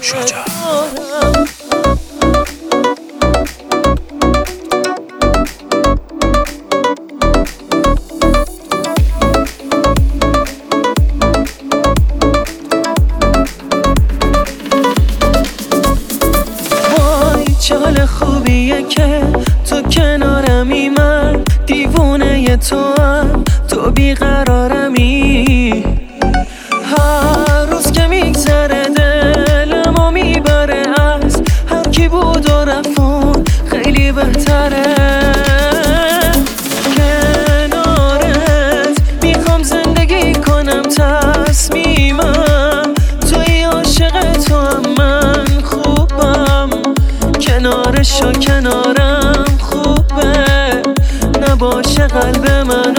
شجاع وای حال خوبیه که تو کنارمی من دیوونه تو هم. تو بیقرارمی بهتره کنارت می‌خوام زندگی کنم تصمیمم. توی عاشق تو هم من خوبم. کنارش و کنارم خوبه. نباشه قلب من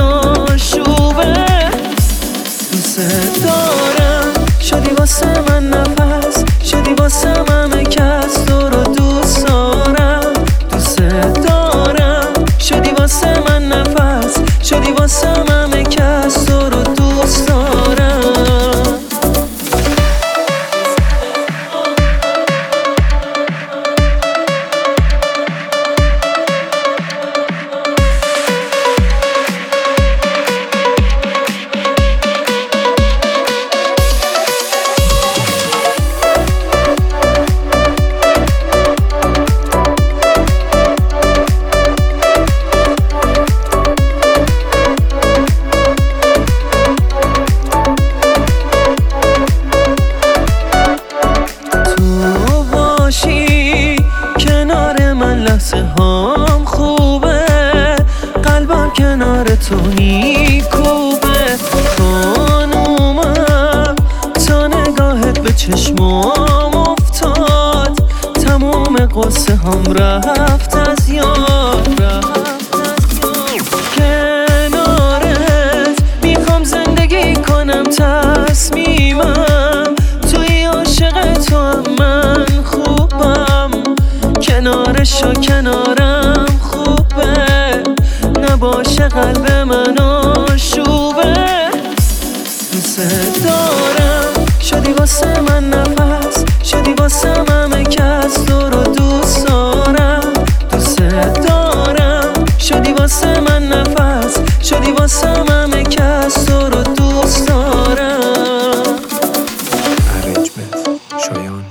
شدی واسه کنار تو میکوبه خانومم تا نگاهت به چشمام افتاد. تموم قصه هم رفت از یاد. کنارت می‌خوام زندگی کنم تصمیمم. توی عاشق تو من خوبم. کنارش و کنارم. باشه قلب من آشوبه. دوست دارم. شدی واسه من نفس. شدی واسه من کس. تو رو دوست دارم. دوست دارم. شدی واسه من نفس. شدی واسه من کس. تو رو دوست دارم. ارنجمنت شایان